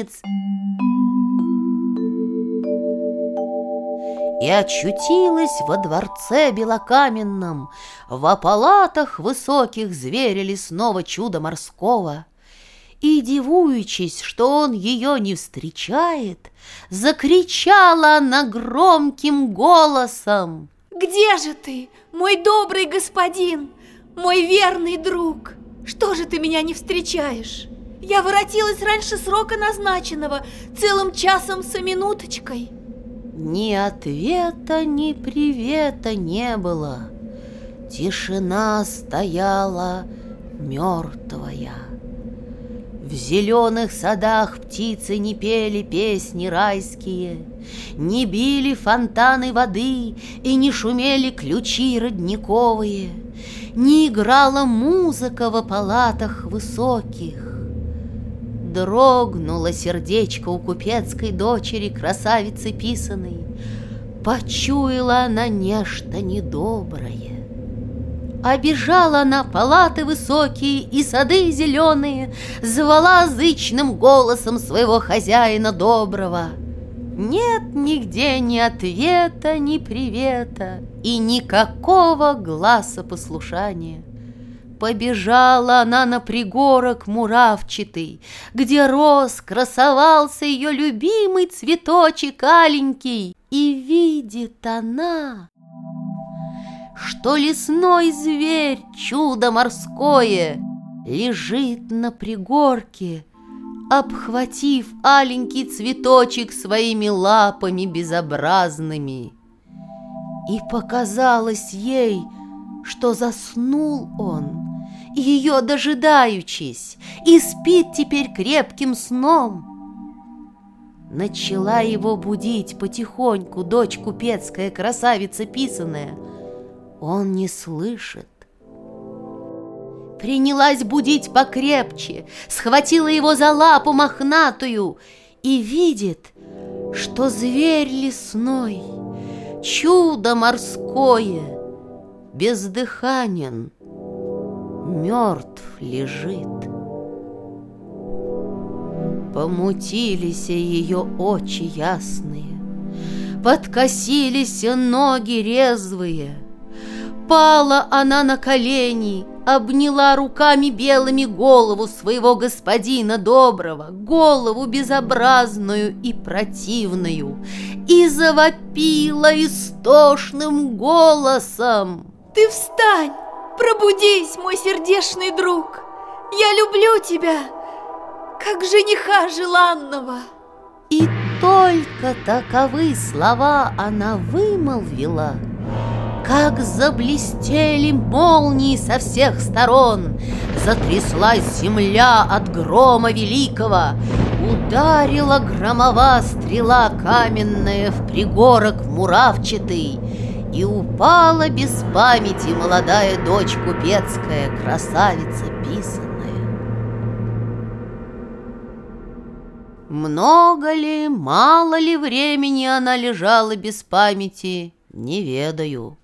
И очутилась во дворце белокаменном, В палатах высоких зверя лесного чуда морского. И, дивуючись, что он ее не встречает, Закричала она громким голосом. «Где же ты, мой добрый господин, мой верный друг? Что же ты меня не встречаешь?» Я воротилась раньше срока назначенного, целым часом со минуточкой. Ни ответа, ни привета не было. Тишина стояла мертвая. В зеленых садах птицы не пели песни райские, Не били фонтаны воды и не шумели ключи родниковые, Не играла музыка в палатах высоких, Дрогнуло сердечко у купецкой дочери, красавицы писаной. Почуяла она нечто недоброе. Обежала она палаты высокие и сады зеленые, Звала зычным голосом своего хозяина доброго. Нет нигде ни ответа, ни привета И никакого глаза послушания. Побежала она на пригорок муравчатый, Где рос, красовался ее любимый цветочек аленький, И видит она, что лесной зверь, чудо морское, Лежит на пригорке, обхватив аленький цветочек Своими лапами безобразными. И показалось ей, что заснул он — ее дожидаючись, и спит теперь крепким сном. Начала его будить потихоньку дочь купецкая, красавица писаная. Он не слышит. Принялась будить покрепче, схватила его за лапу мохнатую и видит, что зверь лесной, чудо морское, бездыханен — мертв лежит. Помутились ее очи ясные, Подкосились ноги резвые. Пала она на колени, Обняла руками белыми голову Своего господина доброго, Голову безобразную и противную, И завопила истошным голосом. «Ты встань! Пробудись, мой сердечный друг! Я люблю тебя, как жениха желанного!» И только таковы слова она вымолвила, Как заблестели молнии со всех сторон, Затряслась земля от грома великого, Ударила громова стрела каменная В пригорок муравчатый, и упала без памяти молодая дочь купецкая, красавица писанная. Много ли, мало ли времени она лежала без памяти, не ведаю.